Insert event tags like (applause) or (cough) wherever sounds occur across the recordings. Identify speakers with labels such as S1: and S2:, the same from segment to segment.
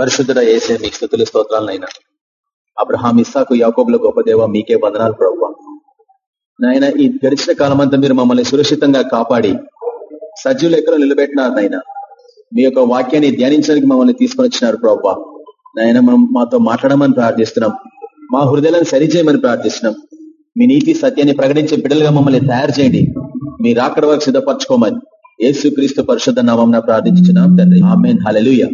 S1: పరిశుద్ధుడ వేసే మీకు స్థుతులు స్తోత్రాలనైనా. అబ్రహాం ఇస్సాకు యాకోబుల గొప్ప దేవ మీకే వందనాలు ప్రభు నాయన ఈ గడిచిన కాలం అంతా మీరు మమ్మల్ని సురక్షితంగా కాపాడి సజ్జు లెక్కలో నిలబెట్టినారు నాయన మీ యొక్క వాక్యాన్ని ధ్యానించడానికి మమ్మల్ని తీసుకొని వచ్చినారు ప్రభు నాయన మాతో మాట్లాడమని ప్రార్థిస్తున్నాం. మా హృదయాలను సరిచేయమని ప్రార్థిస్తున్నాం. మీ నీతి సత్యాన్ని ప్రకటించే బిడ్డలుగా మమ్మల్ని తయారు చేయండి. మీ రాకడ వరకు సిద్ధపరచుకోమని యేసు క్రీస్తు పరిశుద్ధ నామం ప్రార్థించున్నాం తండ్రి. ఆమెన్. హలలుయ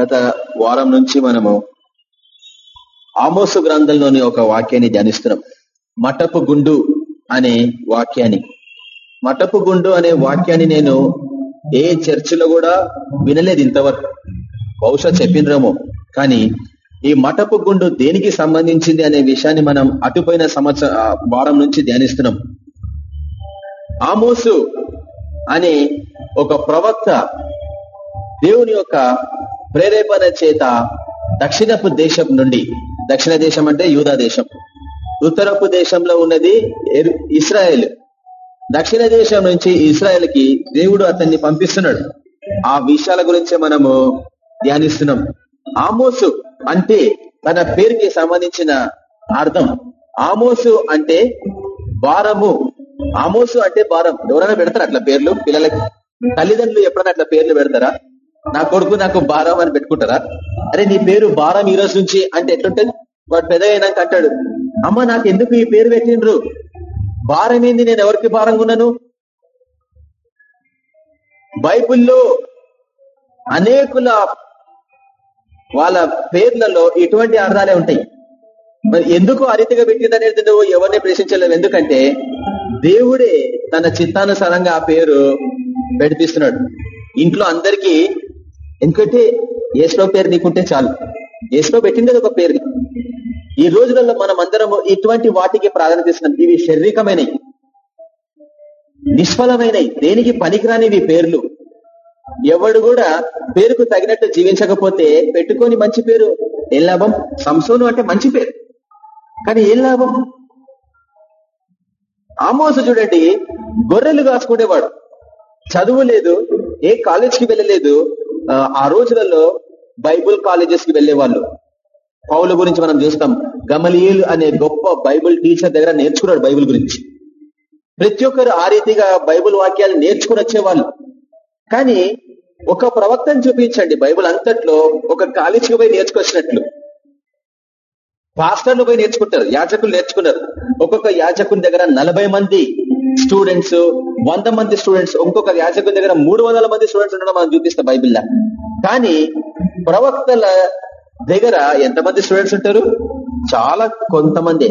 S1: గత వారం నుంచి మనము ఆమోసు గ్రంథంలోని ఒక వాక్యాన్ని ధ్యానిస్తున్నాం. మటపు గుండు అనే వాక్యాన్ని. మటపు గుండు అనే వాక్యాన్ని నేను ఏ చర్చిలో కూడా వినలేదు ఇంతవరకు. బహుశా చెప్పినరేమో. కానీ ఈ మటపు గుండు దేనికి సంబంధించింది అనే విషయాన్ని మనం అటుపోయిన సంవత్సర వారం నుంచి ధ్యానిస్తున్నాం. ఆమోసు అనే ఒక ప్రవక్త దేవుని యొక్క ప్రేరేపణ చేత దక్షిణపు దేశం నుండి దక్షిణ దేశం అంటే యూదా దేశం. ఉత్తరపు దేశంలో ఉన్నది ఇస్రాయేల్. దక్షిణ దేశం నుంచి ఇస్రాయేల్కి దేవుడు అతన్ని పంపిస్తున్నాడు. ఆ విషయాల గురించి మనము ధ్యానిస్తున్నాం. ఆమోసు అంటే తన పేరుకి సంబంధించిన అర్థం. ఆమోసు అంటే భారము. ఆమోసు అంటే భారం. ఎవరైనా పెడతారు అట్లా పేర్లు? పిల్లలకి. తల్లిదండ్రులు ఎప్పుడైనా అట్లా పేర్లు పెడతారా? నా కొడుకు నాకు భారం అని పెట్టుకుంటారా? అరే నీ పేరు భారం ఈ రోజు నుంచి అంటే ఎట్లుంటది? వాడు పెద్ద అయినాక అంటాడు అమ్మ నాకు ఎందుకు ఈ పేరు పెట్టిండ్రు? భారం ఏంది నేను ఎవరికి భారంగా ఉన్నాను బైబుల్లో అనేకుల వాళ్ళ పేర్లలో ఇటువంటి అర్థాలే ఉంటాయి. మరి ఎందుకు అరితిగా పెట్టిందనేది నువ్వు ఎవరిని ప్రశ్నించలేవు? ఎందుకంటే దేవుడే తన చిత్తానుసారంగా ఆ పేరు పెడిపిస్తున్నాడు. ఇంట్లో అందరికీ ఎందుకంటే ఏసులో పేరు నీకుంటే చాలు. ఏసులో పెట్టింది ఒక పేరు ఈ రోజులలో మనం అందరము ఇటువంటి వాటికి ప్రాధాన్యత ఇస్తున్నాం. ఇవి శారీరకమైనవి నిష్ఫలమైనవి దేనికి పనికిరానివి పేర్లు. ఎవడు కూడా పేరుకు తగినట్టు జీవించకపోతే పెట్టుకొని మంచి పేరు ఏం లాభం? సంసోను అంటే మంచి పేరు. కానీ ఏం లాభం? ఆమోసు చూడండి గొర్రెలు కాసుకునేవాడు. చదువు లేదు ఏ కాలేజ్కి వెళ్ళలేదు ఆ రోజులలో బైబుల్ కాలేజెస్కి వెళ్ళే వాళ్ళు పౌల గురించి మనం చూస్తాం. గమలియల్ అనే గొప్ప బైబుల్ టీచర్ దగ్గర నేర్చుకున్నాడు బైబుల్ గురించి. ప్రతి ఒక్కరు ఆ రీతిగా బైబుల్ వాక్యాలు నేర్చుకుని వచ్చేవాళ్ళు. కానీ ఒక ప్రవక్తను చూపించండి. బైబుల్ అంతట్లో ఒక కాలేజీకి పోయి నేర్చుకొచ్చినట్లు. పాస్టర్లు పోయి నేర్చుకుంటారు. యాజకులు నేర్చుకున్నారు. ఒక్కొక్క యాజకుని దగ్గర నలభై మంది స్టూడెంట్స్ వంద మంది స్టూడెంట్స్ ఇంకొక యాజకుని దగ్గర మూడు మంది స్టూడెంట్స్ ఉండడం మనం చూపిస్తాం బైబిల్లా. కానీ ప్రవక్తల దగ్గర ఎంతమంది స్టూడెంట్స్ ఉంటారు? చాలా కొంతమంది.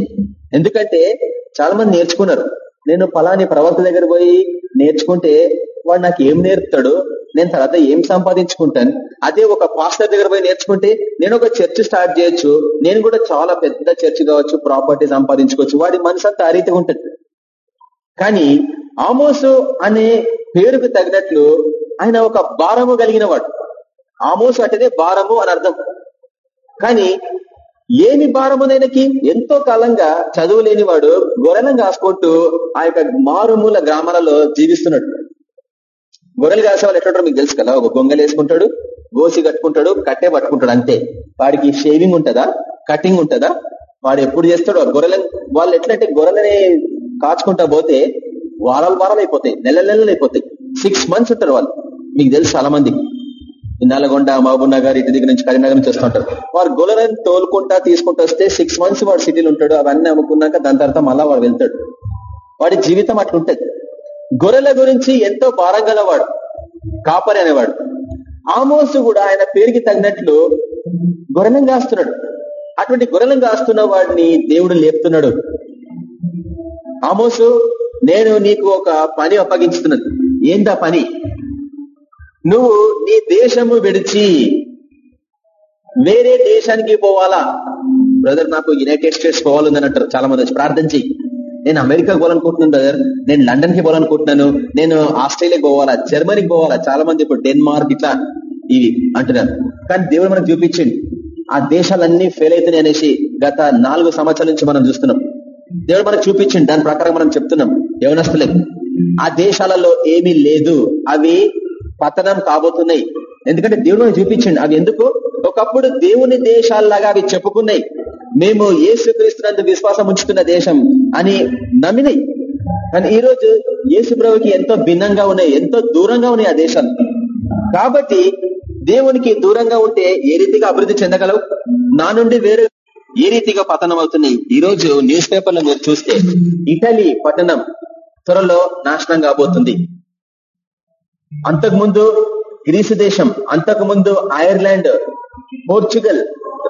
S1: ఎందుకంటే చాలా మంది నేర్చుకున్నారు. నేను ఫలాని ప్రవక్త దగ్గర పోయి నేర్చుకుంటే వాడు నాకు ఏం నేర్పుతాడు? నేను తర్వాత ఏం సంపాదించుకుంటాను? అదే ఒక పాస్టర్ దగ్గర పోయి నేర్చుకుంటే నేను ఒక చర్చ్ స్టార్ట్ చేయొచ్చు. నేను కూడా చాలా పెద్ద చర్చ్ కావచ్చు ప్రాపర్టీ సంపాదించుకోవచ్చు. వాడి మనసు అంతా ఆ రీతిగా ఉంటుంది. కానీ ఆమోసు అనే పేరుకు తగినట్లు ఆయన ఒక భారము కలిగిన వాడు ఆమోసు అంటేనే భారము అని అర్థం. కానీ ఏమి భారమునైనకి ఎంతో కాలంగా చదువు లేని వాడు గొర్రెలను కాసుకుంటూ ఆ యొక్క మారుమూల గ్రామాలలో జీవిస్తున్నాడు. గొర్రెలు కాసే వాళ్ళు మీకు తెలుసు కదా. ఒక గొంగలు వేసుకుంటాడు గోసి కట్టుకుంటాడు కట్టే పట్టుకుంటాడు అంతే. వాడికి షేవింగ్ ఉంటుందా? కటింగ్ ఉంటుందా? వాడు ఎప్పుడు చేస్తాడు? గొర్రెలను వాళ్ళు ఎట్లంటే గొర్రెలని కాచుకుంటా పోతే వారాలు వారాలు అయిపోతాయి నెల నెలలు అయిపోతాయి. సిక్స్ మంత్స్ ఉంటారు వాళ్ళు. మీకు తెలుసు చాలా మంది నల్లగొండ మహబూబ్ నగర్ ఇటు దగ్గర నుంచి కరీంనగర్ నుంచి వస్తుంటారు. వారు గొర్రెలను తోలుకుంటా తీసుకుంటూ వస్తే సిక్స్ మంత్స్ వాడు సిటీలు ఉంటాడు. అవన్నీ అమ్ముకున్నాక దాని తర్వాత మళ్ళా వాడు వెళ్తాడు. వాడి జీవితం అట్లుంటది గొర్రెల గురించి ఎంతో భారం గలవాడు కాపరి అనేవాడు. ఆమోసు కూడా ఆయన పేరుకి తగినట్లు గొర్రెలను కాస్తున్నాడు. అటువంటి గొర్రెలను కాస్తున్న వాడిని దేవుడు లేపుతున్నాడు. ఆమోసు నేను నీకు ఒక పని అప్పగించుతున్నాను ఏందా పని? నువ్వు నీ దేశము విడిచి వేరే దేశానికి పోవాలా? బ్రదర్ నాకు యునైటెడ్ స్టేట్స్ పోవాలని అంటారు చాలా మంది వచ్చి ప్రార్థన చెయ్యి. నేను అమెరికా పోవాలనుకుంటున్నాను బ్రదర్. నేను లండన్కి పోవాలనుకుంటున్నాను. నేను ఆస్ట్రేలియాకి పోవాలా? జర్మనీకి పోవాలా? చాలా మంది ఇప్పుడు డెన్మార్క్ ఇట్లా ఇవి అంటున్నారు. కానీ దేవుడు మనకు చూపించండి. ఆ దేశాలన్నీ ఫెయిల్ అవుతున్నాయి అనేసి గత నాలుగు సంవత్సరాల నుంచి మనం చూస్తున్నాం. దేవుడు మనకు చూపించింది దాని ప్రకారం మనం చెప్తున్నాం. యవనస్తులకి ఆ దేశాలలో ఏమీ లేదు. అవి పతనం కాబోతున్నాయి. ఎందుకంటే దేవుడు మనకు చూపించండి. అవి ఎందుకు? ఒకప్పుడు దేవుని దేశాలలాగా అవి చెప్పుకున్నాయి. మేము ఏసుక్రీస్తునందు విశ్వాసం ఉంచుతున్న దేశం అని నమ్మినాయి. కానీ ఈ రోజు యేసు ప్రభుకి ఎంతో భిన్నంగా ఉన్నాయి. ఎంతో దూరంగా ఉన్నాయి ఆ దేశాలు కాబట్టి దేవునికి దూరంగా ఉంటే ఏ రీతిగా అభివృద్ధి చెందగలవు? నా నుండి వేరే ఏ రీతిగా పతనం అవుతున్నాయి ఈ రోజు న్యూస్ పేపర్లో మీరు చూస్తే ఇటలీ పట్టణం త్వరలో నాశనం కాబోతుంది. అంతకుముందు గ్రీసు దేశం అంతకుముందు ఐర్లాండ్ పోర్చుగల్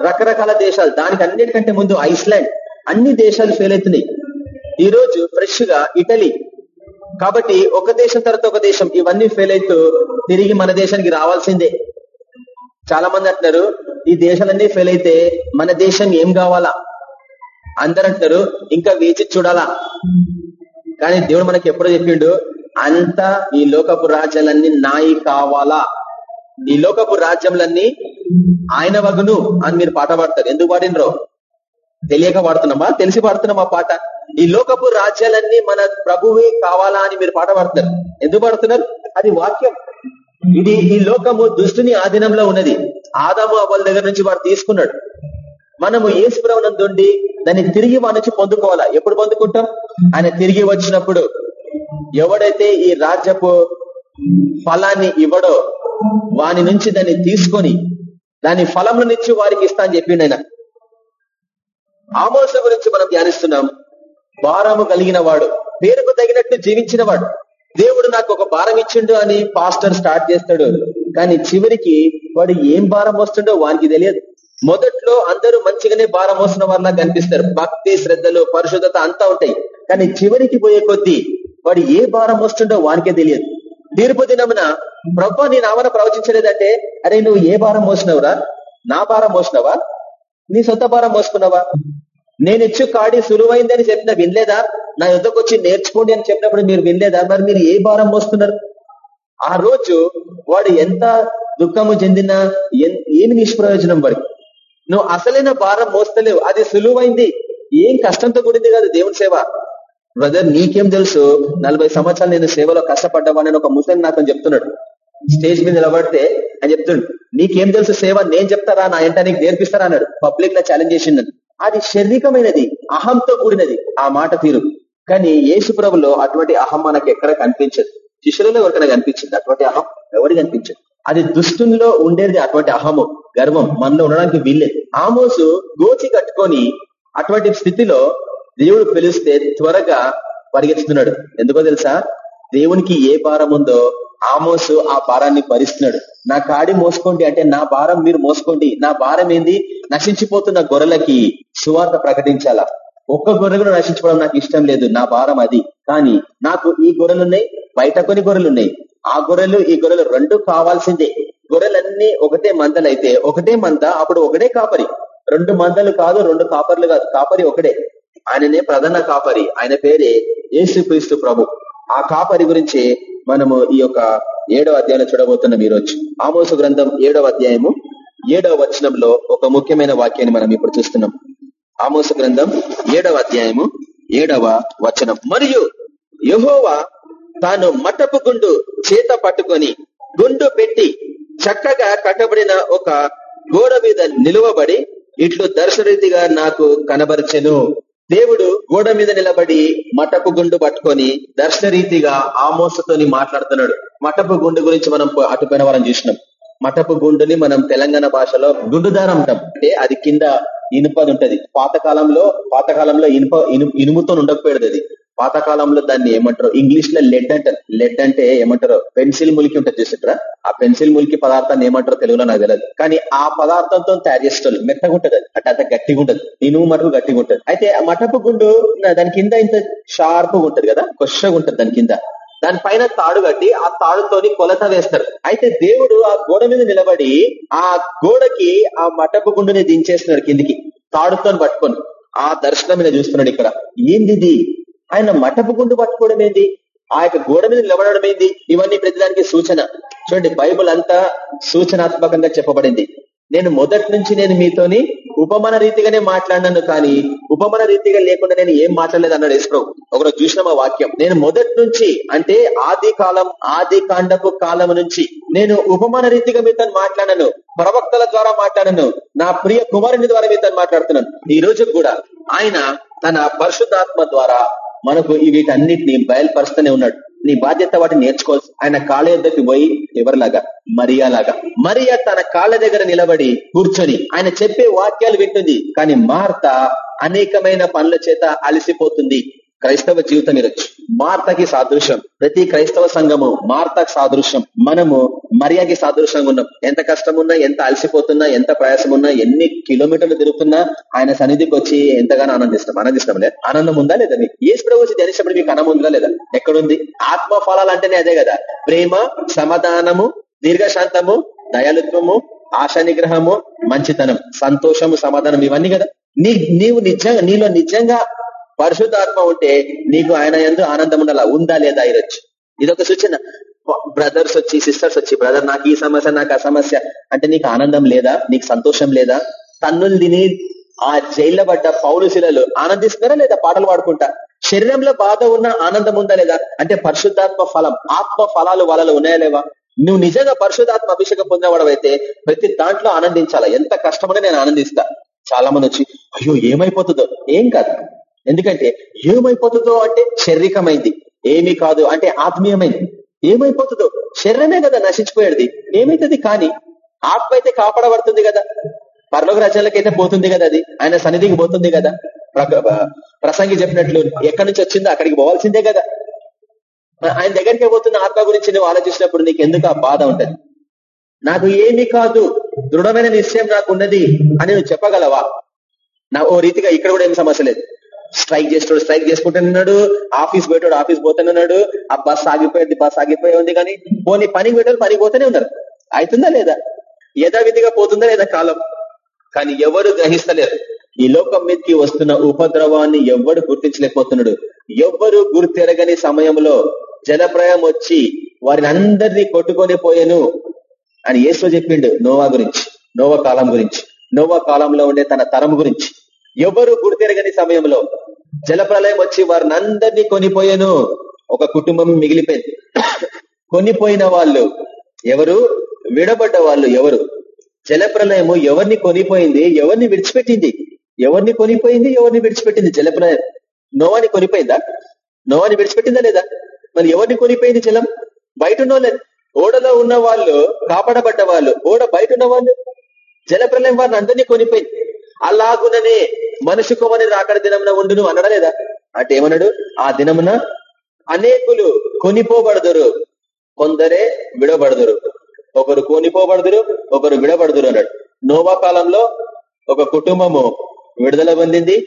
S1: రకరకాల దేశాలు దానికి అన్నిటికంటే ముందు ఐస్లాండ్ అన్ని దేశాలు ఫెయిల్ అవుతున్నాయి. ఈ రోజు ఫ్రెష్గా ఇటలీ. కాబట్టి ఒక దేశం తర్వాత ఒక దేశం ఇవన్నీ ఫెయిల్ అవుతూ తిరిగి మన దేశానికి రావాల్సిందే. చాలా మంది అంటున్నారు ఈ దేశాలన్నీ ఫెయిల్ అయితే మన దేశం ఏం కావాలా? అందరు అంటారు ఇంకా వేచి చూడాలా? కానీ దేవుడు మనకి ఎప్పుడో చెప్పిండు అంతా ఈ లోకపు రాజ్యాలన్నీ నాయి కావాలా? ఈ లోకపు రాజ్యంలన్నీ ఆయన వగును అని మీరు పాట పాడతారు. ఎందుకు పాడినరో? తెలియక పాడుతున్నామా? తెలిసి పాడుతున్నామా పాట? ఈ లోకపు రాజ్యాలన్నీ మన ప్రభువే కావాలా అని మీరు పాట పాడతారు. ఎందుకు పాడుతున్నారు? అది వాక్యం. ఇది ఈ లోకము దుష్టుని ఆధీనంలో ఉన్నది. ఆదాము అవ్వల దగ్గర నుంచి వాడు తీసుకున్నాడు. మనము ఏసుప్రవనందుండి దాన్ని తిరిగి వాడి నుంచి పొందుకోవాలా? ఎప్పుడు పొందుకుంటాం? ఆయన తిరిగి వచ్చినప్పుడు. ఎవడైతే ఈ రాజ్యపు ఫలాన్ని ఇవ్వడో వాని నుంచి దాన్ని తీసుకొని దాని ఫలములనిచ్చి వారికి ఇస్తా అని చెప్పిండు ఆయన. ఆమోస గురించి మనం ధ్యానిస్తున్నాం. భారము కలిగిన వాడు పేరుకు తగినట్టు జీవించిన వాడు. దేవుడు నాకు ఒక భారం ఇచ్చిండు అని పాస్టర్ స్టార్ట్ చేస్తాడు. కానీ చివరికి వాడు ఏం భారం వస్తుండో వానికి తెలియదు. మొదట్లో అందరూ మంచిగానే భారం వస్తున్న వారిలా కనిపిస్తారు. భక్తి శ్రద్ధలు పరిశుద్ధత అంతా ఉంటాయి. కానీ చివరికి పోయే కొద్దీ వాడు ఏ భారం వస్తుండో వానికే తెలియదు. తీర్పు దినమున ప్రభు నేను ఆవన ప్రవచించలేదంటే అరే నువ్వు ఏ భారం మోసినవురా? నా భారం మోసినవా? నీ సొంత భారం మోసుకున్నావా? నేను ఇచ్చు కాడి సులువైందని చెప్పిన వినలేదా? నా యుద్ధకు వచ్చి నేర్చుకోండి అని చెప్పినప్పుడు మీరు వినలేదా? మరి మీరు ఏ భారం మోస్తున్నారు? ఆ రోజు వాడు ఎంత దుఃఖము చెందినా ఏమి నిష్ప్రయోజనం వాడికి నువ్వు అసలైన భారం మోస్తలేవు. అది సులువైంది. ఏం కష్టంతో కూడింది కాదు దేవుని సేవ. బ్రదర్ నీకేం తెలుసు? నలభై సంవత్సరాలు నేను సేవలో కష్టపడ్డావని ఒక ముసలి నాకు చెప్తున్నాడు. స్టేజ్ మీద నిలబడితే అని చెప్తుండు నీకేం తెలుసు సేవ? నేను చెప్తారా? నా ఎంట నీకు నేర్పిస్తారా? అన్నాడు. పబ్లిక్లో ఛాలెంజ్ చేసిండు. అది శారీరకమైనది అహంతో కూడినది. ఆ మాట తీరు. కానీ యేసు ప్రభులో అటువంటి అహం మనకు ఎక్కడ కనిపించదు. శిష్యులలో ఎవరికైనా కనిపించింది? అటువంటి అహం ఎవరికి కనిపించదు. అది దుష్టుల్లో ఉండేది అటువంటి అహము గర్వం మనలో ఉండడానికి వీల్లేదు. ఆమోసు గోచి కట్టుకొని అటువంటి స్థితిలో దేవుడు పిలిస్తే త్వరగా పరిగెత్తుతున్నాడు. ఎందుకో తెలుసా? దేవునికి ఏ భారం ఉందో ఆమోసు ఆ భారాన్ని భరిస్తున్నాడు. నా కాడి మోసుకోండి అంటే నా భారం మీరు మోసుకోండి. నా భారం ఏంది? నశించిపోతున్న గొర్రెలకి సువార్త ప్రకటించాలా? ఒక్క గొర్రె కూడా రక్షించుకోవడం నాకు ఇష్టం లేదు. నా భారం అది. కానీ నాకు ఈ గొర్రెలున్నాయి బయట కొన్ని గొర్రెలున్నాయి. ఆ గొర్రెలు ఈ గొర్రెలు రెండు కావాల్సిందే. గొర్రెలన్నీ ఒకటే మందలైతే ఒకటే మంద అప్పుడు ఒకటే కాపరి. రెండు మందలు కాదు రెండు కాపర్లు కాదు. కాపరి ఒకటే. ఆయననే ప్రధాన కాపరి. ఆయన పేరే యేసుక్రీస్తు ప్రభు. ఆ కాపరి గురించి మనము ఈ యొక్క ఏడవ అధ్యాయంలో చూడబోతున్నాం ఈరోజు. ఆమోస గ్రంథం ఏడవ అధ్యాయము ఏడవ వచనంలో ఒక ముఖ్యమైన వాక్యాన్ని మనం ఇప్పుడు చూస్తున్నాం. ఆమోస గ్రంథం ఏడవ అధ్యాయము ఏడవ వచనం. మరియు యహోవా తాను మటపు గుండు చేత పట్టుకొని గుండు పెట్టి చక్కగా కట్టబడిన ఒక గోడ మీద నిలువబడి ఇట్లు దర్శనరీతిగా నాకు కనబరచెను. దేవుడు గోడ మీద నిలబడి మటపు గుండు పట్టుకొని దర్శనరీతిగా ఆమోసతోని మాట్లాడుతున్నాడు. మటపు గుండు గురించి మనం అటుపోయిన వారం చూసినాం. మటపు గుండుని మనం తెలంగాణ భాషలో గుండుదారం అంటాం. అంటే అది కింద ఇనుపది ఉంటది. పాతకాలంలో పాతకాలంలో ఇనుప ఇనుముతో ఉండకపోయేది అది. పాతకాలంలో దాన్ని ఏమంటారు? ఇంగ్లీష్లో లెడ్ అంటారు. లెడ్ అంటే ఏమంటారు? పెన్సిల్ ములికి ఉంటుంది చూసిట్రా ఆ పెన్సిల్ ములికి పదార్థాన్ని ఏమంటారో తెలుగులో నాకు తెలియదు కానీ ఆ పదార్థంతో తయారు చేస్తారు మెత్తగా అది. అంటే అంత గట్టిగా ఉంటది. ఇనుము మటుకు గట్టిగా ఉంటది. అయితే ఆ మటపు గుండు దాని కింద ఇంత షార్ప్ ఉంటది కదా? కొషగా ఉంటది దాని కింద. దానిపైన తాడు కట్టి ఆ తాడుతోని కొలత వేస్తారు. అయితే దేవుడు ఆ గోడ మీద నిలబడి ఆ గోడకి ఆ మటపు గుండుని దించేస్తున్నాడు కిందికి. తాడుతో పట్టుకొని ఆ దర్శనం మీద చూస్తున్నాడు ఇక్కడ. ఏంది ఆయన మటపు గుండు పట్టుకోవడం ఏంది? ఆ యొక్క గోడ మీద నిలబడడం ఏంది? ఇవన్నీ ప్రతిదానికి సూచన. చూడండి బైబుల్ అంతా సూచనాత్మకంగా చెప్పబడింది. నేను మొదటి నుంచి నేను మీతోని ఉపమాన రీతిగానే మాట్లాడినాను కానీ ఉపమాన రీతిగా లేకుండా నేను ఏం మాట్లాడలేదు అన్నాడు యేసుప్రభు. ఒకరోజు చూసిన మా వాక్యం? నేను మొదటి నుంచి అంటే ఆది కాలం ఆది కాండపు కాలం నుంచి నేను ఉపమాన రీతిగా మీతో మాట్లాడాను ప్రవక్తల ద్వారా మాట్లాడాను నా ప్రియ కుమారుని ద్వారా మీతో మాట్లాడుతున్నాను. ఈ రోజు కూడా ఆయన తన పరిశుద్ధాత్మ ద్వారా మనకు వీటన్నిటిని బయలుపరుస్తూనే ఉన్నాడు. నీ బాధ్యత వాటిని నేర్చుకోవాల్సి ఆయన కాళ్ళ యొద్దకి పోయి ఎవరిలాగా? మరియాలాగా. మరియా తన కాళ్ళ దగ్గర నిలబడి కూర్చొని ఆయన చెప్పే వాక్యాలు వింటుంది కానీ మార్త అనేకమైన పనుల చేత అలసిపోతుంది. క్రైస్తవ జీవితం ఇరొచ్చు మార్తకి సాదృశ్యం. ప్రతి క్రైస్తవ సంఘము మార్తకి సాదృశ్యం. మనము మరియాకి సాదృశ్యంగా ఉన్నాం. ఎంత కష్టం ఉన్నా ఎంత అలసిపోతున్నా ఎంత ప్రయాసం ఉన్నా ఎన్ని కిలోమీటర్లు తిరుగుతున్నా ఆయన సన్నిధికి వచ్చి ఎంతగానో ఆనందిస్తాం. ఆనందిస్తాం లేదు ఆనందం ఉందా లేదా మీకు ఏ ప్రభు వచ్చి ధ్యానించినప్పుడు మీకు ఆనందం ఉందా లేదా? ఎక్కడుంది? ఆత్మ ఫలాలు అంటేనే అదే కదా. ప్రేమ సమాధానము దీర్ఘశాంతము దయాలుత్వము ఆశా నిగ్రహము మంచితనం సంతోషము సమాధానం ఇవన్నీ కదా. నీ నీవు నిజంగా నీలో నిజంగా పరిశుద్ధాత్మ ఉంటే నీకు ఆయన ఎందు ఆనందం ఉండాలా ఉందా లేదా ఇరొచ్చు ఇదొక సూచన. బ్రదర్స్ వచ్చి సిస్టర్స్ వచ్చి బ్రదర్ నాకు ఈ సమస్య నాకు ఆ సమస్య. అంటే నీకు ఆనందం లేదా? నీకు సంతోషం లేదా? తన్నులు తిని ఆ జైల్లో పడ్డ పౌరు శిలలు ఆనందిస్తున్నారా లేదా? పాటలు పాడుకుంటా. శరీరంలో బాధ ఉన్న ఆనందం ఉందా లేదా? అంటే పరిశుద్ధాత్మ ఫలం ఆత్మ ఫలాలు వాళ్ళలో ఉన్నాయా లేవా? నువ్వు నిజంగా పరిశుద్ధాత్మ అభిషేకం పొందేవాడవైతే ప్రతి దాంట్లో ఆనందించాలా? ఎంత కష్టమని నేను ఆనందిస్తా. చాలా మంది వచ్చి అయ్యో ఏమైపోతుందో? ఏం కాదు. ఎందుకంటే ఏమైపోతుందో అంటే శారీరకమైంది. ఏమీ కాదు అంటే ఆత్మీయమైంది. ఏమైపోతుందో శరీరమే కదా నశించిపోయేది. ఏమైతుంది కానీ ఆత్మ అయితే కాపాడబడుతుంది కదా. పర్లోక రచనలకైతే పోతుంది కదా అది. ఆయన సన్నిధికి పోతుంది కదా. ప్రసంగి చెప్పినట్లు ఎక్కడి నుంచి వచ్చిందో అక్కడికి పోవాల్సిందే కదా. ఆయన దగ్గరికి పోతున్న ఆత్మ గురించి నువ్వు ఆలోచించినప్పుడు నీకు ఎందుకు ఆ బాధ ఉంటది? నాకు ఏమి కాదు. దృఢమైన నిశ్చయం నాకు ఉన్నది అని నువ్వు చెప్పగలవా? నా ఓ రీతిగా ఇక్కడ కూడా ఏం సమస్య లేదు. స్ట్రైక్ చేస్తాడు స్ట్రైక్ చేసుకుంటున్నాడు ఆఫీస్ పోయేటాడు ఆఫీస్ పోతానన్నాడు ఆ బస్ ఆగిపోయింది బస్ ఆగిపోయి ఉంది కానీ పోనీ పనికి పెట్టాలి పనికి పోతూనే ఉన్నారు. అవుతుందా లేదా? యథావిధిగా పోతుందా లేదా కాలం? కానీ ఎవరు గ్రహిస్తలేరు. ఈ లోకం మీదకి వస్తున్న ఉపద్రవాన్ని ఎవడు గుర్తించలేకపోతున్నాడు. ఎవ్వరు గుర్తెరగని సమయంలో జలప్రయం వచ్చి వారిని అందరినీ కొట్టుకొని పోయాను అని ఏసో చెప్పిండు నోవా గురించి నోవా కాలం గురించి. నోవా కాలంలో ఉండే తన తరం గురించి. ఎవరు గుర్తెరగని సమయంలో జలప్రలయం వచ్చి వారిని అందరినీ కొనిపోయాను. ఒక కుటుంబం మిగిలిపోయింది. కొనిపోయిన వాళ్ళు ఎవరు? విడబడ్డ వాళ్ళు ఎవరు? జలప్రలయము ఎవరిని కొనిపోయింది? ఎవరిని విడిచిపెట్టింది? ఎవరిని కొనిపోయింది? ఎవరిని విడిచిపెట్టింది జలప్రలయం? నోవాని కొనిపోయిందా? నోవాని విడిచిపెట్టిందా లేదా? మరి ఎవరిని కొనిపోయింది జలం? బయట ఉన్న ఓడలో ఉన్న వాళ్ళు కాపాడబడ్డ వాళ్ళు ఓడ బయట ఉన్న వాళ్ళు జలప్రలయం వారిని అందరినీ కొనిపోయింది. అలాగుననే మనిషి కొమని రాకడ దినమున ఉండును అనడా లేదా? అంటే ఏమన్నాడు? ఆ దినమున అనేకులు కొనిపోబడదురు. కొందరే విడబడదురు ఒకరు కొనిపోబడదురు ఒకరు విడబడదురు అన్నాడు. నోవా కాలంలో ఒక కుటుంబము విడుదల పొందింది.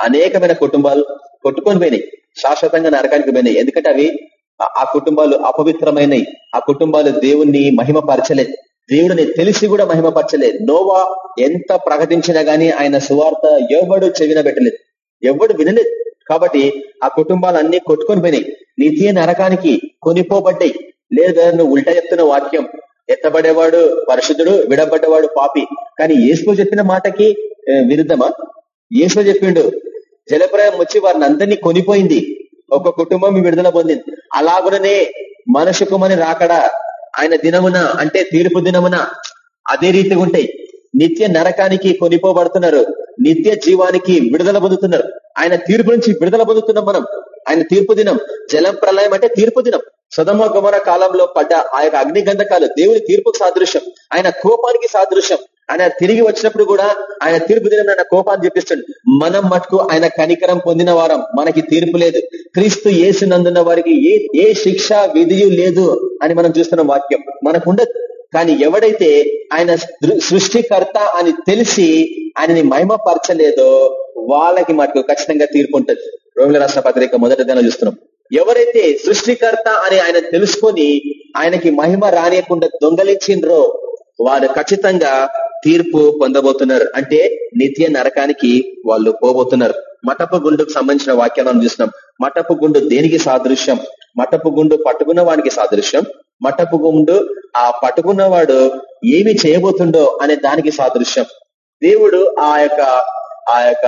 S1: అనేకమైన కుటుంబాలు కొట్టుకొని పోయినాయి. శాశ్వతంగా నరకానికి పోయినాయి. ఎందుకంటే అవి ఆ కుటుంబాలు అపవిత్రమైనవి ఆ కుటుంబాలు దేవుణ్ణి మహిమ పరచలేదు దేవుడిని తెలిసి కూడా మహిమపరచలేదు. నోవా ఎంత ప్రకటించినా గానీ ఆయన సువార్త ఎవడు చెవిన పెట్టలేదు. ఎవడు వినలేదు. కాబట్టి ఆ కుటుంబాలు అన్ని కొట్టుకొని పోయినాయి. నిత్య నరకానికి కొనిపోబడ్డాయి. లేదా నువ్వు ఉల్టా చెప్తున్న వాక్యం ఎత్తబడేవాడు పరిశుద్ధుడు విడబడ్డవాడు పాపి. కానీ ఏసులో చెప్పిన మాటకి విరుద్ధమా? ఏసులో చెప్పిండు జలప్రాయం వచ్చి వారిని అందరినీ కొనిపోయింది. ఒక కుటుంబం విడుదల పొందింది. అలాగుననే మనుషుకుమని రాకడా ఆయన దినమున అంటే తీర్పు దినమున అదే రీతిగా ఉంటాయి. నిత్య నరకానికి కొనిపోబడుతున్నారు. నిత్య జీవానికి విడుదల పొందుతున్నారు. ఆయన తీర్పు నుంచి విడుదల పొందుతున్నాం మనం. ఆయన తీర్పు దినం జలం ప్రళయం అంటే తీర్పు దినం. సుధమ గుమర కాలంలో పడ్డ ఆ యొక్క అగ్నిగంధకాలు దేవుని తీర్పుకు సాదృశ్యం. ఆయన కోపానికి సాదృశ్యం. ఆయన తిరిగి వచ్చినప్పుడు కూడా ఆయన తీర్పు దినం ఆయన కోపాన్ని చూపిస్తాడు. మనం మటుకు ఆయన కనికరం పొందిన వారం. మనకి తీర్పు లేదు. క్రీస్తు ఏసునందున్న వారికి ఏ ఏ శిక్ష విధియు లేదు అని మనం చూస్తున్న వాక్యం. మనకు ఉండదు కానీ ఎవడైతే ఆయన సృష్టికర్త అని తెలిసి ఆయనని మహిమపరచలేదో వాళ్ళకి మటుకు ఖచ్చితంగా తీర్పు ఉంటుంది. రోమిల రాష్ట్ర పత్రిక మొదటి దాన్ని చూస్తున్నాం. ఎవరైతే సృష్టికర్త అని ఆయన తెలుసుకొని ఆయనకి మహిమ రానియకుండా దొంగలించిండ్రో వారు ఖచ్చితంగా తీర్పు పొందబోతున్నారు. అంటే నిత్య నరకానికి వాళ్ళు పోబోతున్నారు. మటపు గుండుకు సంబంధించిన వాక్యాలను మనం చూసినాం మటపు గుండు దేనికి సాదృశ్యం? మటపు గుండు పట్టుకున్న వానికి సాదృశ్యం. మటపు గుండు ఆ పట్టుకున్నవాడు ఏమి చేయబోతుండో అనే దానికి సాదృశ్యం. దేవుడు ఆ యొక్క ఆ యొక్క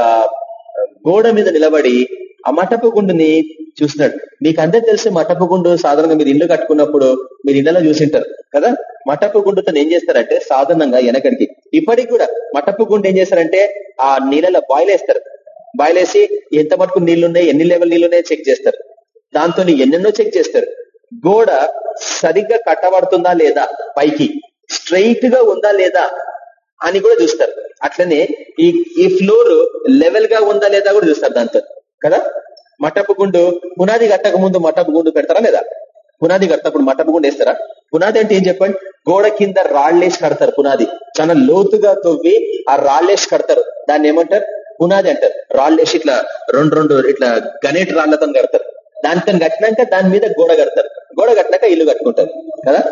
S1: గోడ మీద నిలబడి ఆ మటపు గుండుని చూస్తున్నాడు మీకు అందరూ తెలిసి మటపు గుండు సాధారణంగా మీరు ఇల్లు కట్టుకున్నప్పుడు మీరు ఇళ్ళలో చూసింటారు కదా? మటపు గుండుతో ఏం చేస్తారంటే సాధారణంగా వెనకడికి. ఇప్పటికి కూడా మటపు గుండు ఏం చేస్తారంటే ఆ నీళ్ళలో బాయిల్ వేస్తారు. బాయిల్ వేసి ఎంత మటుకు నీళ్ళున్నాయి ఎన్ని లెవెల్ నీళ్ళున్నాయో చెక్ చేస్తారు. దాంతో ఎన్నెన్నో చెక్ చేస్తారు. గోడ సరిగ్గా కట్టబడుతుందా లేదా? పైకి. స్ట్రైట్గా ఉందా లేదా? అని కూడా చూస్తారు. అట్లనే ఈ ఈ ఫ్లోర్ లెవెల్గా ఉందా లేదా కూడా చూస్తారు దాంతో. కదా? మటపు గుండు పునాది కట్టక ముందు మటపు గుండు పెడతారా లేదా? పునాది కడతప్పుడు మటపు గుండు వేస్తారా? పునాది అంటే ఏం చెప్పండి? గోడ కింద రాళ్ళేసి కడతారు పునాది. చాలా లోతుగా తవ్వి ఆ రాళ్ళేసి కడతారు. దాన్ని ఏమంటారు? పునాది అంటారు. రాళ్ళేసి ఇట్లా రెండు రెండు ఇట్లా గనేటి రాళ్ళతో కడతారు. దానితో కట్టినాక దాని మీద గోడ కడతారు. గోడ కట్టినాక ఇల్లు కట్టుకుంటారు. కదా?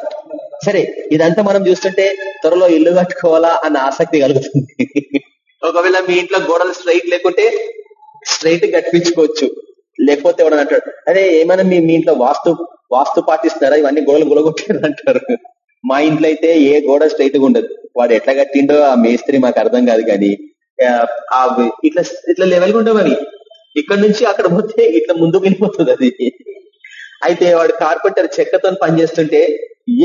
S1: సరే ఇదంతా మనం చూస్తుంటే త్వరలో ఇల్లు కట్టుకోవాలా అన్న ఆసక్తి కలుగుతుంది. (laughs) ఒకవేళ మీ ఇంట్లో గోడలు స్ట్రైట్ లేకుంటే స్ట్రైట్ కట్టించుకోవచ్చు లేకపోతే ఎవడని అంటాడు అరే ఏమైనా మీ మీ ఇంట్లో వాస్తు వాస్తు పాటిస్తున్నారా? ఇవన్నీ గోడలు గులగొట్టారు అంటారు. మా ఇంట్లో అయితే ఏ గోడ స్ట్రైట్గా ఉండదు. వాడు ఎట్లా కట్టిండో ఆ మేస్త్రి మాకు అర్థం కాదు కానీ ఇట్లా ఇట్లా లెవెల్గా ఉండవని ఇక్కడ నుంచి అక్కడ పోతే ఇట్లా ముందుకు వెళ్ళిపోతుంది అది. అయితే వాడు కార్పెంటర్ చెక్కతో పనిచేస్తుంటే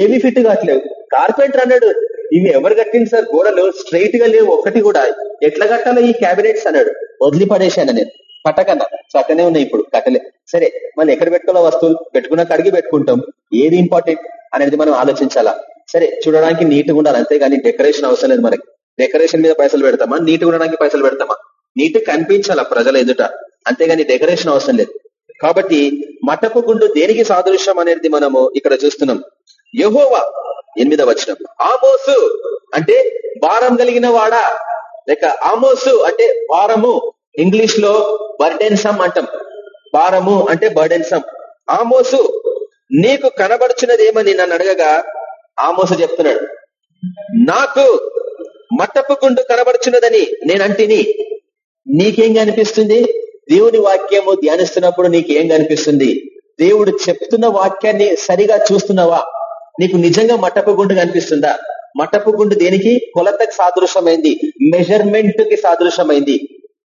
S1: ఏమి ఫిట్ కావట్లేదు. కార్పెంటర్ అన్నాడు ఇవి ఎవరు కట్టింది సార్? గోడలు స్ట్రైట్గా లేవు. ఒక్కటి కూడా. ఎట్లా కట్టాలో ఈ క్యాబినెట్స్ అన్నాడు. వదిలి పడేశాను నేను. పట్టకన్నా చక్కనే ఉన్నాయి ఇప్పుడు. కట్టలే. సరే మనం ఎక్కడ పెట్టుకోవాలో వస్తువులు? పెట్టుకున్నా కడిగి పెట్టుకుంటాం. ఏది ఇంపార్టెంట్ అనేది మనం ఆలోచించాలా? సరే చూడడానికి నీట్గా ఉండాలి. అంతేగాని డెకరేషన్ అవసరం లేదు మనకి. డెకరేషన్ మీద పైసలు పెడతామా? నీట్గా ఉండడానికి పైసలు పెడతామా? నీట్ కనిపించాలా ప్రజల ఎదుట? అంతేగాని డెకరేషన్ అవసరం లేదు. కాబట్టి మటపు గుండు దేనికి సాదృశ్యం అనేది మనము ఇక్కడ చూస్తున్నాం. యహోవా ఎనిమిదవ వచనం. ఆమోసు అంటే భారం కలిగిన వాడా? లేక ఆమోసు అంటే భారము. ఇంగ్లీష్లో బర్డెన్సమ్ అంటాం. భారము అంటే బర్డెన్సమ్ ఆమోసు నీకు కనబడుచున్నది ఏమని నన్ను అడగగా ఆమోసు చెప్తున్నాడు. నాకు మట్టపు గుండు కనబడుచున్నదని నేనంటిని నీకేం కనిపిస్తుంది? దేవుని వాక్యము ధ్యానిస్తున్నప్పుడు నీకేం కనిపిస్తుంది? దేవుడు చెప్తున్న వాక్యాన్ని సరిగా చూస్తున్నావా? నీకు నిజంగా మట్టపు గుండు కనిపిస్తుందా? మట్టపు గుండు దేనికి? కొలతకు సాదృశ్యమైంది. మెజర్మెంట్కి సాదృశ్యమైంది.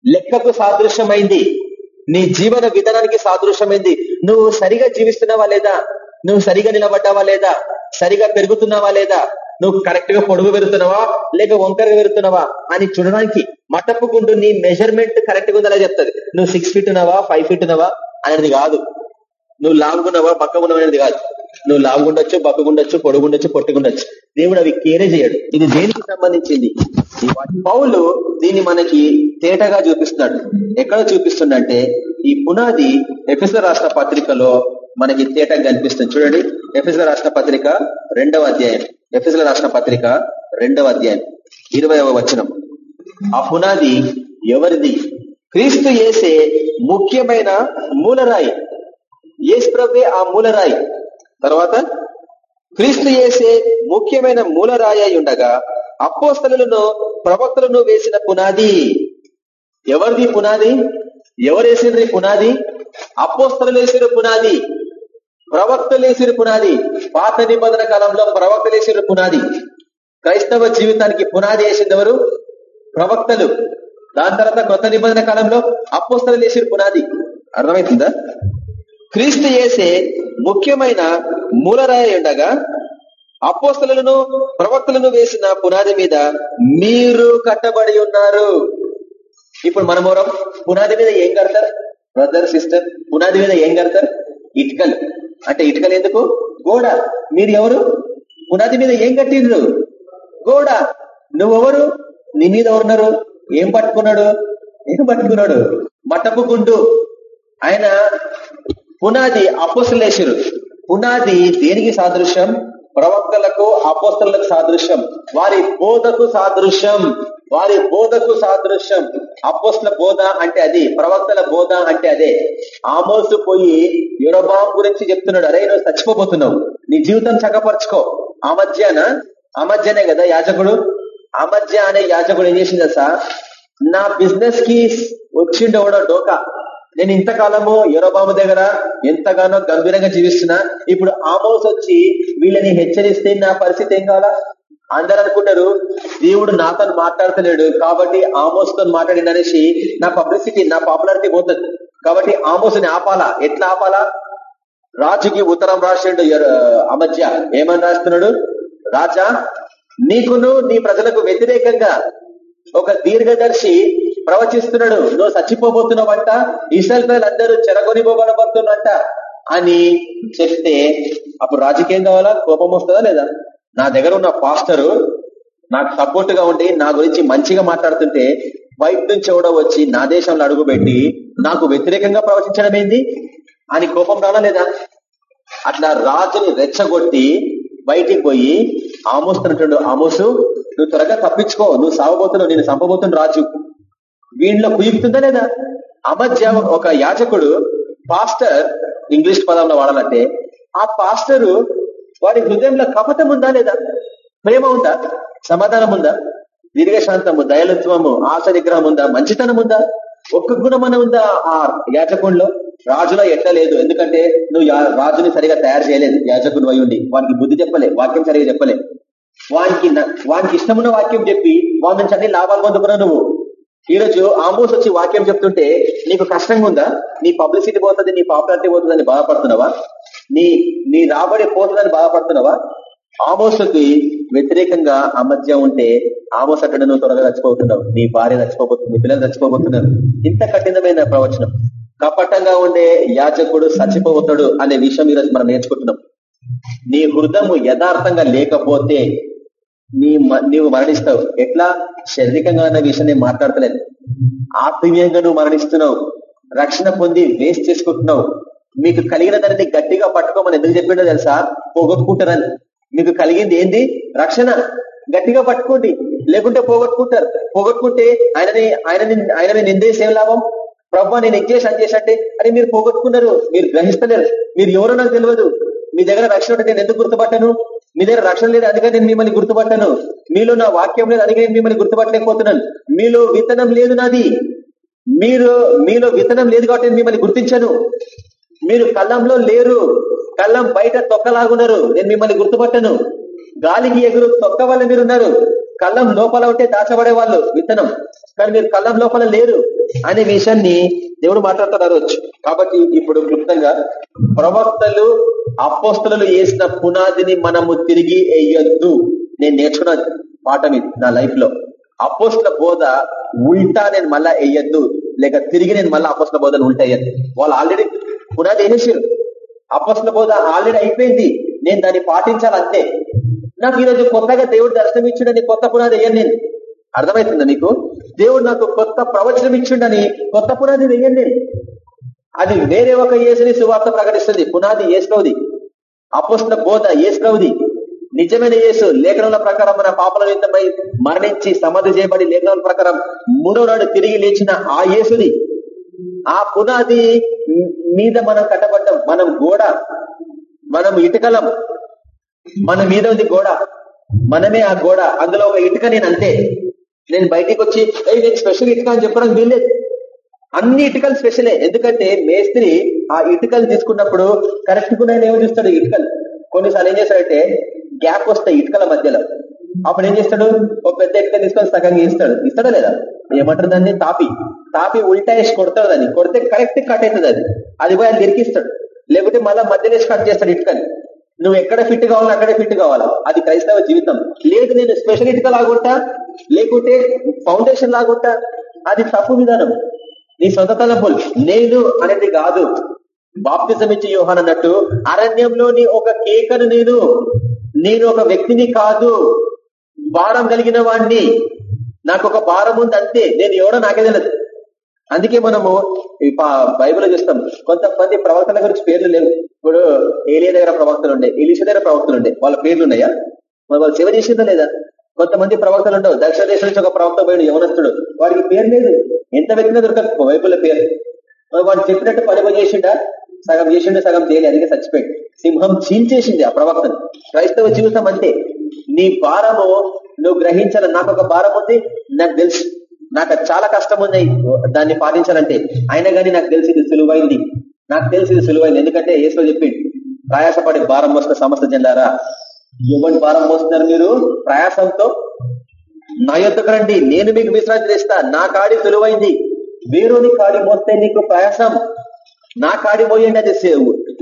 S1: లెక్కకు సాదృశ్యమైంది. నీ జీవన విధానానికి సాదృశ్యమైంది. నువ్వు సరిగా జీవిస్తున్నావా లేదా? నువ్వు సరిగా నిలబడ్డావా లేదా? సరిగా పెరుగుతున్నావా లేదా? నువ్వు కరెక్ట్గా పొడుగు పెరుగుతున్నావా? లేక వంకరగా పెరుగుతున్నావా? అని చూడడానికి మటపు గుండు నీ మెజర్మెంట్ కరెక్ట్గా ఉందలా చెప్తుంది. నువ్వు సిక్స్ ఫీట్ ఉన్నావా? ఫైవ్ ఫీట్ ఉన్నావా? అనేది కాదు. నువ్వు లావుగున్నావా బక్కగున్నావా అనేది కాదు. నువ్వు లావుగుండొచ్చు బక్కగుండొచ్చు పొడుగుండొచ్చు పొట్టుగుండొచ్చు. దేవుడు అవి కేరే చేయడు. ఇది దేనికి సంబంధించింది? పౌలు దీన్ని మనకి తేటగా చూపిస్తున్నాడు. ఎక్కడ చూపిస్తుండంటే ఈ పునాది ఎఫ్ఎస్ఆర్ రాష్ట్ర పత్రికలో మనకి తేటగా కనిపిస్తుంది. చూడండి ఎఫ్ఎస్ఆర్ రాష్ట్ర పత్రిక రెండవ అధ్యాయం. ఎఫ్ఎస్ఆర్ రాష్ట్ర పత్రిక రెండవ అధ్యాయం. ఇరవైవ వచనం. ఆ పునాది ఎవరిది? క్రీస్తు చేసే ముఖ్యమైన మూలరాయి. యేసు ప్రభే ఆ మూలరాయి. తర్వాత క్రీస్తు చేసే ముఖ్యమైన మూలరాయి అయి ఉండగా అప్పోస్తలను ప్రవక్తలను వేసిన పునాది. ఎవరిది పునాది? ఎవరేసిండ్రి పునాది? అప్పోస్తలు వేసిన పునాది. ప్రవక్తలు వేసిన పునాది. పాత నిబంధన కాలంలో ప్రవక్తలు వేసిన పునాది. క్రైస్తవ జీవితానికి పునాది వేసింది ఎవరు ప్రవక్తలు. దాని తర్వాత కొత్త నిబంధన కాలంలో అపోస్తలు వేసిన పునాది. అర్థమవుతుందా క్రీస్తు చేసే ముఖ్యమైన మూలరాయి ఉండగా అపోస్తలను ప్రవక్తలను వేసిన పునాది మీద మీరు కట్టబడి ఉన్నారు. ఇప్పుడు మనమోరం పునాది మీద ఏం కడతారు? బ్రదర్ సిస్టర్ పునాది మీద ఏం కడతారు? ఇటుకలు. అంటే ఇటుకలు ఎందుకు? గోడ. మీరు ఎవరు? పునాది మీద ఏం కట్టిండ్రు? గోడ. నువ్వెవరు? నీ మీద ఎవరున్నారు? ఏం పట్టుకున్నాడు? ఏం పట్టుకున్నాడు? మటపు గుండు. ఆయన పునాది అపోసలేశ్వరు పునాది దేనికి సాదృశ్యం? ప్రవక్తలకు అపోస్తలకు సాదృశ్యం. వారి బోధకు సాదృశ్యం. వారి బోధకు సాదృశ్యం. అపోస్తల బోధ అంటే అది ప్రవక్తల బోధ అంటే అదే. ఆమోసు పోయి యురబాం గురించి చెప్తున్నాడు. అరే నువ్వు చచ్చిపోబోతున్నావు. నీ జీవితం చక్కపరచుకో. ఆ మధ్యాన ఆ మధ్యనే కదా యాజకుడు? ఆ మధ్య అనే యాజకుడు ఏం చేసిందా సార్ నా బిజినెస్కి వచ్చిండవడో డోకా. నేను ఇంతకాలము యూరోబాబు దగ్గర ఎంతగానో గంభీరంగా జీవిస్తున్నా ఇప్పుడు ఆమోస్ వచ్చి వీళ్ళని హెచ్చరిస్తే నా పరిస్థితి ఏం కావాలా? అందరు అనుకుంటారు దేవుడు నాతో మాట్లాడతలేడు కాబట్టి ఆమోస్తో మాట్లాడిందనేసి నా పబ్లిసిటీ నా పాపులారిటీ పోతుంది. కాబట్టి ఆమోస్ని ఆపాలా? ఎట్లా ఆపాలా? రాజుకి ఉత్తరం రాసిండు అమధ్య ఏమని రాస్తున్నాడు? రాజా నీకును నీ ప్రజలకు వ్యతిరేకంగా ఒక దీర్ఘదర్శి ప్రవచిస్తున్నాడు. నువ్వు చచ్చిపోబోతున్నావంట. ఇసల్ అందరూ చెరగొనిపోబడబోతున్నట్ట అని చెప్తే అప్పుడు రాజకీయం కావాలా? కోపం వస్తుందా లేదా? నా దగ్గర ఉన్న పాస్టరు నాకు సపోర్ట్గా ఉండి నా గురించి మంచిగా మాట్లాడుతుంటే బయట నుంచి ఎవడో వచ్చి నా దేశంలో అడుగుపెట్టి నాకు వ్యతిరేకంగా ప్రవచించడం ఏంది? అని కోపం రావడం లేదా? అట్లా రాజుని రెచ్చగొట్టి బయటికి పోయి ఆమోస్తున్నట్టు ఆమోసు నువ్వు త్వరగా తప్పించుకో. నువ్వు సాగబోతున్నావు నేను చంపబోతున్న రాజు. వీళ్ళలో కుయుక్తుందా లేదా? అమధ్య ఒక యాచకుడు పాస్టర్ ఇంగ్లీష్ పదంలో వాడాలంటే ఆ పాస్టరు వారి హృదయంలో కపటం ఉందా లేదా? ప్రేమ ఉందా? సమాధానం ఉందా? దీర్ఘశాంతము దయలత్వము ఆశ నిగ్రహం ఉందా? మంచితనం ఉందా? ఒక్క గుణమన ఉందా ఆ యాచకుడిలో రాజులో ఎట్లా లేదు ఎందుకంటే నువ్వు రాజుని సరిగా తయారు చేయలేదు యాజకుడు అయి ఉండి. వానికి బుద్ధి చెప్పలే వాక్యం సరిగా చెప్పలే. వానికి వానికి ఇష్టమున్న వాక్యం చెప్పి వాడి నుంచి అన్ని లాభాలు పొందుకున్నావు నువ్వు. ఈరోజు ఆంబూస్ వచ్చి వాక్యం చెప్తుంటే నీకు కష్టంగా ఉందా? నీ పబ్లిసిటీ పోతుంది నీ పాపులారిటీ పోతుందని బాధపడుతున్నావా? నీ నీ రాబడి పోతుందని బాధపడుతున్నావా? ఆమోసకి వ్యతిరేకంగా అమధ్య ఉంటే ఆమోస అక్కడ నువ్వు త్వరగా చచ్చిపోతున్నావు. నీ భార్య చచ్చిపోబోతుంది నీ పిల్లలు చచ్చిపోబోతున్నారు. ఇంత కఠినమైన ప్రవచనం. కపటంగా ఉండే యాజకుడు చచ్చిపోతాడు అనే విషయం ఈరోజు మనం నేర్చుకుంటున్నాం. నీ హృదము యథార్థంగా లేకపోతే నీ నీవు మరణిస్తావు. ఎట్లా? శారీరకంగా అన్న విషయం నేను మాట్లాడతలేదు. ఆత్మీయంగా నువ్వు మరణిస్తున్నావు. రక్షణ పొంది వేస్ట్ చేసుకుంటున్నావు. మీకు కలిగిన దాన్ని గట్టిగా పట్టుకోమని ఎందుకు చెప్పిండో తెలుసా? పోగొట్టుకుంటారని. మీకు కలిగింది ఏంది? రక్షణ. గట్టిగా పట్టుకోండి. లేకుంటే పోగొట్టుకుంటారు. పోగొట్టుకుంటే ఆయనని ఆయనని ఆయనని నిందేసేం లాభం? ప్రభు నేను ఎగ్జేసి అని చేసంటే అని మీరు పోగొట్టుకున్నారు. మీరు గ్రహిస్తలేరు. మీరు ఎవరో నాకు తెలియదు. మీ దగ్గర రక్షణ ఉంటే నేను ఎందుకు గుర్తుపట్టను? మీ దగ్గర రక్షణ లేదు అందుకే నేను మిమ్మల్ని గుర్తుపట్టాను. మీలో నా వాక్యం లేదు అందుకే నేను మిమ్మల్ని గుర్తుపట్టలేకపోతున్నాను. మీలో విత్తనం లేదు నాది. మీరు మీలో విత్తనం లేదు కాబట్టి మిమ్మల్ని గుర్తించాను. మీరు కళ్ళంలో లేరు. కళ్ళం బయట తొక్కలాగున్నారు. నేను మిమ్మల్ని గుర్తుపట్టను. గాలికి ఎగురు తొక్క వల్ల మీరు ఉన్నారు కళ్ళం లోపల ఉంటే దాచబడే వాళ్ళు విత్తనం. కానీ మీరు కళ్ళం లోపల లేరు అనే విషయాన్ని దేవుడు మాట్లాడుతున్నారు కాబట్టి ఇప్పుడు క్లుప్తంగా ప్రవక్తలు అపోస్తలు వేసిన పునాదిని మనము తిరిగి వేయొద్దు. నేను నేర్చుకున్న పాఠం ఇది నా లైఫ్లో అపోస్ల బోధ ఉల్టా నేను మళ్ళా వేయద్దు. లేక తిరిగి నేను మళ్ళీ అపోస్ల బోధను ఉల్టా వేయద్దు. వాళ్ళు ఆల్రెడీ పునాది వేసేసారు. అపోస్ల బోధ ఆల్రెడీ అయిపోయింది. నేను దాన్ని పాటించాలంతే నాకు ఈరోజు కొత్తగా దేవుడు దర్శనం ఇచ్చిండని కొత్త పునాది వేయను నేను. అర్థమవుతుందా నీకు దేవుడు నాకు కొత్త ప్రవచనం ఇచ్చిండని కొత్త పునాది వేయండి అది వేరే ఒక ఏసుని సువార్త ప్రకటిస్తుంది. పునాది ఏసుకవుది అపోస్ల బోధ ఏసుకవుది నిజమైన యేసు లేఖనముల ప్రకారం మన పాపల నిమిత్తమై మరణించి సమాధి చేయబడి లేఖనముల ప్రకారం మూడో నాడు తిరిగి లేచిన ఆ యేసుది ఆ పునాది మీద మనం కట్టబడ్డం మనం గోడ మనం ఇటుకలం మన మీద ఉంది గోడ. మనమే ఆ గోడ. అందులో ఒక ఇటుక నేను అంతే. నేను బయటికి వచ్చి నేను స్పెషల్ ఇటుక అని చెప్పడానికి వీల్లేదు. అన్ని ఇటుకలు స్పెషలే ఎందుకంటే మేస్త్రి ఆ ఇటుకలు తీసుకున్నప్పుడు కరెక్ట్ కూడా ఏమో చూస్తాడు? ఇటుకలు. కొన్నిసార్లు ఏం చేస్తాడంటే గ్యాప్ వస్తాయి ఇటుకల మధ్యలో. అప్పుడు ఏం చేస్తాడు? ఒక పెద్ద ఇటుక తీసుకొని సగంగా ఇస్తాడు. ఇస్తాడా లేదా? ఏమంటారు దాన్ని? తాపి. తాపి ఉల్టా వేసి కొడతాడు దాన్ని. కొడితే కరెక్ట్ కట్ అవుతుంది అది. అది పోయి అది లేకపోతే మళ్ళీ మధ్యలో కట్ చేస్తాడు ఇటుకని. నువ్వు ఎక్కడ ఫిట్ కావాలో అక్కడే ఫిట్ కావాలా? అది క్రైస్తవ జీవితం. లేదు నేను స్పెషల్ ఇటుక లాగుంటా లేకుంటే ఫౌండేషన్ లాగుంటా అది తప్పు విధానం. నీ సొంత తలపులు నేను అనేది కాదు. బాప్తిజం ఇచ్చే యోహాన్ అన్నట్టు అరణ్యంలోని ఒక కేకను నేను నేను ఒక వ్యక్తిని కాదు. భారం కలిగిన వాడిని నాకు ఒక భారం ఉంది అంతే. నేను ఎవడో నాకే తెలియదు అందుకే మనము బైబిల్ చూస్తాం. కొంతమంది ప్రవర్తన గురించి పేర్లు లేవు. ఇప్పుడు ఏలియ దగ్గర ప్రవక్తలు ఉండే ఎలిష దగ్గర ప్రవక్తలు ఉండే వాళ్ళ పేర్లు ఉన్నాయా? మరి వాళ్ళు సేవ చేసిందా లేదా? కొంతమంది ప్రవక్తలు ఉండవు. దక్షిణ దేశం నుంచి ఒక ప్రవక్త పోయిన యవనస్తుడు. వాడికి పేరు లేదు. ఎంత వెతికినా దొరకదు. వైపుల పేరు. వాడు చెప్పినట్టు పని చేసిండా? సగం చేసిండు సగం చేయలేదు అందుకే చచ్చిపోయాడు. సింహం చీల్చేసింది ఆ ప్రవక్తను. క్రైస్తవ జీవితం అంతే. నీ భారము నువ్వు గ్రహించాల నాకు ఒక భారం ఉంది నాకు తెలుసు. నాకు చాలా కష్టం ఉంది దాన్ని పాటించాలంటే అయినా కానీ నాకు తెలిసి ఇది సులువైంది. నాకు తెలిసి ఇది సులువైంది. ఎందుకంటే ఏసులో చెప్పి ప్రయాసపడి భారం వస్తున్న సమస్త జెండారా ఎవరి భారం మోస్తున్నారు మీరు. ప్రయాసంతో నా యొద్దకు రండి నేను మీకు విశ్రాంతి ఇస్తా నా కాడి సులువైంది. వేరుని కాడి మోస్తే నీకు ప్రయాసం. నా కాడి పోయండి అది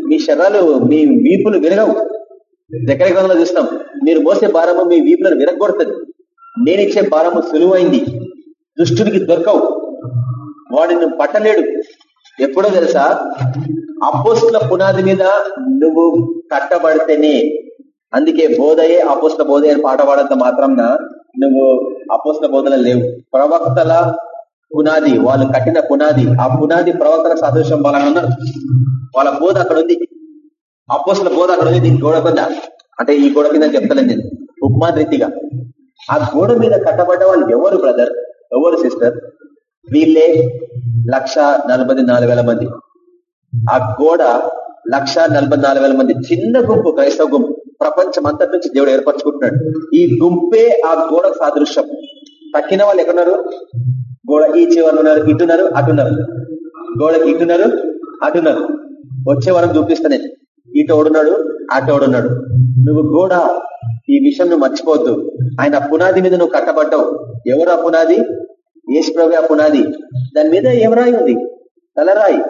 S1: మీ శరాలు మీ వీపులు విరగవు. దగ్గర గ్రంథంలో చూస్తాం. మీరు మోసే భారము మీ వీపులను విరగొడుతుంది నేను ఇచ్చే భారము సులువైంది. దుష్టుడికి దొరకవు. వాడిని పట్టలేడు. ఎప్పుడో తెలుసా? అపోస్తుల పునాది మీద నువ్వు కట్టబడితేనే. అందుకే బోధయే అపోస్తుల బోధ అని పాట పాడంత మాత్రం నువ్వు అపోస్తుల బోధన లేవు. ప్రవక్తల పునాది వాళ్ళు కట్టిన పునాది ఆ పునాది ప్రవక్తల సదృశ్యం వాళ్ళని ఉన్నారు వాళ్ళ బోధ అక్కడ ఉంది అపోస్తుల బోధ అక్కడ ఉంది దీని గోడ కింద. అంటే ఈ గోడ కింద చెప్తలేను నేను ఉపమాన రీతిగా ఆ గోడ మీద కట్టబడ్డ వాళ్ళు ఎవరు బ్రదర్? ఎవరు సిస్టర్? వీళ్ళే లక్ష నాలుగు వేల మంది. ఆ గోడ లక్ష నాలుగు వేల మంది చిన్న గుంపు క్రైస్తవ గుంపు. ప్రపంచం అంతటి నుంచి దేవుడు ఏర్పరచుకుంటున్నాడు. ఈ గుంపే ఆ గోడ సాదృశ్యం. తక్కిన వాళ్ళు ఎక్కడున్నారు? గోడ ఈ చివరి ఉన్నారు ఇటున్నారు అటున్నారు గోడకి ఇటున్నారు అటున్నారు వచ్చే వరం చూపిస్తా నేను ఇటు ఓడున్నాడు నువ్వు గోడ ఈ విషయం నువ్వు మర్చిపోవద్దు. ఆయన పునాది మీద నువ్వు కట్టబడ్డావు. ఎవరు ఆ పునాది? ఏసుప్రభు ఆ పునాది. దాని మీద ఏం రాయి ఉంది? తలరాయి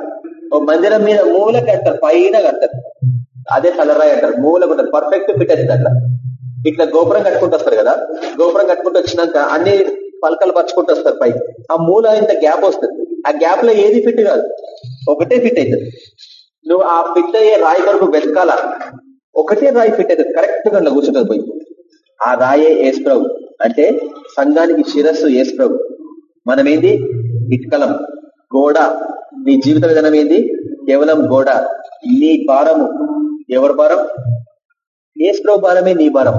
S1: ఓ మందిరం మీద మూల కడతారు పైన కడతారు అదే తలరాయి అంటారు. మూలకు ఉంటారు పర్ఫెక్ట్ ఫిట్ అయింది అట్లా ఇట్లా గోపురం కట్టుకుంటూ వస్తారు కదా. గోపురం కట్టుకుంటూ వచ్చినాక అన్ని పలకలు పరుచుకుంటూ వస్తారు పై ఆ మూల ఇంత గ్యాప్ వస్తుంది. ఆ గ్యాప్లో ఏది ఫిట్ కాదు. ఒకటే ఫిట్ అవుతుంది. నువ్వు ఆ ఫిట్ అయ్యే రాయి వరకు వెతకాల? ఒకటే రాయి ఫిట్ అవుతుంది. కరెక్ట్గా కూర్చుంటుంది పోయి. ఆ రాయే ఏసుప్రభు. అంటే సంఘానికి శిరస్సు ఏసుప్రభు. మనం ఏంది ఇటుకలం గోడ. నీ జీవిత విధానం ఏంది కేవలం గోడ. నీ భారము. ఎవరి భారం? ఏసుప్రభు భారమే నీ భారం.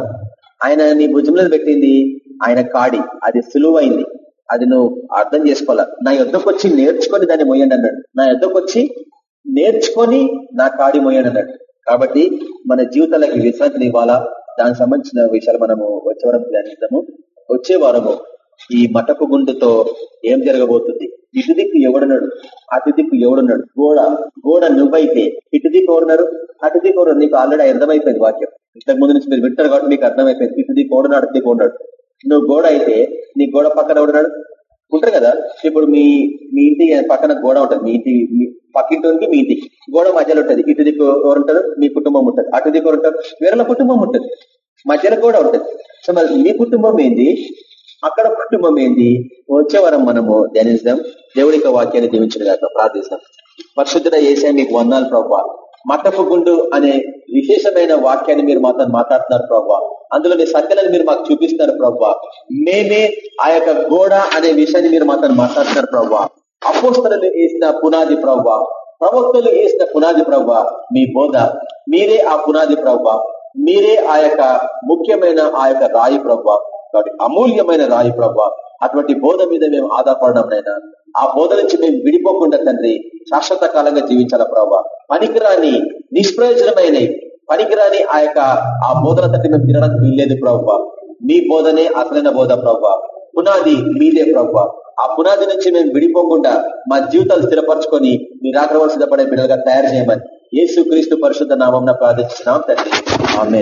S1: ఆయన నీ భుజంలో పెట్టింది ఆయన కాడి. అది సులువైంది. అది నువ్వు అర్థం చేసుకోవాలా? నా యుద్ధకు వచ్చి నేర్చుకొని దాన్ని మొయ్యండి అన్నాడు. నా యుద్ధకు వచ్చి నేర్చుకొని నా కాడి మొయ్యండి అన్నాడు. కాబట్టి మన జీవితాలకి విశ్రాంతిని ఇవ్వాలా? దానికి సంబంధించిన విషయాలు మనము వచ్చే వారం ధ్యానిస్తాము వచ్చే వారము ఈ మటపు గుండుతో ఏం జరగబోతుంది? ఇటు దిక్కు ఎవడున్నాడు? అటు దిక్కు ఎవడున్నాడు? గోడ గోడ నువ్వైతే ఇటు దిక్కు ఎవరున్నారు? అటు దిక్కు ఎవరు? నీకు ఆల్రెడీ అర్థమైపోయింది వాక్యం. ఇంతకు ముందు నుంచి మీరు వింటారు కాబట్టి మీకు అర్థమైపోయింది. ఇటు దిక్కు ఓడనాడు అటు దిక్కు ఉన్నాడు నువ్వు గోడ అయితే నీ గోడ పక్కన ఎవడున్నాడు? ఉంటారు కదా? ఇప్పుడు మీ మీ ఇంటి పక్కన గోడ ఉంటుంది. మీ ఇంటి పక్కింటి మీ ఇంటి. గోడ మధ్యలో ఉంటుంది. ఇటు దిక్కు ఎవరు ఉంటారు? మీ కుటుంబం ఉంటుంది. అటు దిక్కు ఎవరు ఉంటారు? వేరే కుటుంబం ఉంటుంది. మధ్యలో గోడ ఉంటుంది. సో మరి మీ కుటుంబం ఏంది? అక్కడ కుటుంబం ఏంది వచ్చే వరం మనము ధ్యానిస్తాం. దేవుడి యొక్క వాక్యాన్ని దీవించిన గాక ప్రార్థిస్తాం. పరిశుద్ధ ఏసా మీకు వందాలు ప్రభావ మట్టపు గుండు అనే విశేషమైన వాక్యాన్ని మీరు మాతో మాట్లాడుతున్నారు ప్రభావ అందులోని సత్యాలను మీరు మాకు చూపిస్తున్నారు ప్రభావ మేమే ఆ యొక్క గోడ అనే విషయాన్ని మీరు మాతో మాట్లాడుతున్నారు ప్రభావ అపోస్తలను వేసిన పునాది ప్రభావ ప్రవక్తలు వేసిన పునాది ప్రభావ మీ బోధ. మీరే ఆ పునాది ప్రభావ మీరే ఆ యొక్క ముఖ్యమైన ఆ యొక్క రాయి ప్రభావ కాబట్టి అమూల్యమైన రాయి ప్రవ్వ అటువంటి బోధ మీద మేము ఆధారపడడంనైనా ఆ బోధ నుంచి మేము విడిపోకుండా తండ్రి శాశ్వత కాలంగా జీవించాల ప్రభావ పనికిరాని నిష్ప్రయోజనమైన పనికిరాని ఆ యొక్క ఆ బోధన తండ్రి మేము తినడానికి వీల్లేదు ప్రభావ మీ బోధనే అసలైన బోధ ప్రభావ పునాది మీదే ప్రభావ ఆ పునాది నుంచి మేము విడిపోకుండా మా జీవితాలు స్థిరపరచుకొని మీ ఆక్రమణ సిద్ధపడే బిడ్డలుగా తయారు చేయమని యేసు క్రీస్తు పరిశుద్ధ నామం ప్రార్థించినాం తండ్రి. ఆమె